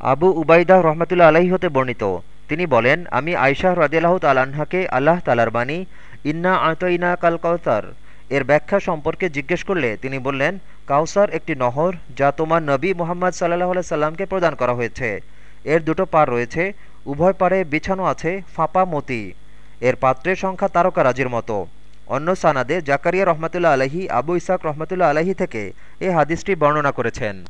আবু উবাইদাহ রহমতুল্লা আলাহি হতে বর্ণিত। তিনি বলেন, আমি আয়শাহ রদিয়াল্লাহ তালাহাকে আল্লাহ তালার বাণী, ইন্না আতইনা কাল কাউসার। এর ব্যাখ্যা সম্পর্কে জিজ্ঞেস করলে তিনি বললেন, কাউসার একটি নহর যা তোমার নবী মোহাম্মদ সাল্লাহ সাল্লামকে প্রদান করা হয়েছে। এর দুটো পার রয়েছে, উভয় পারে বিছানো আছে ফাঁপা মতি। এর পাত্রের সংখ্যা তারকারাজির মতো। অন্য সানাদে জাকারিয়া রহমতুল্লা আলহী আবু ইসাক রহমতুল্লা আলহী থেকে এ হাদিসটি বর্ণনা করেছেন।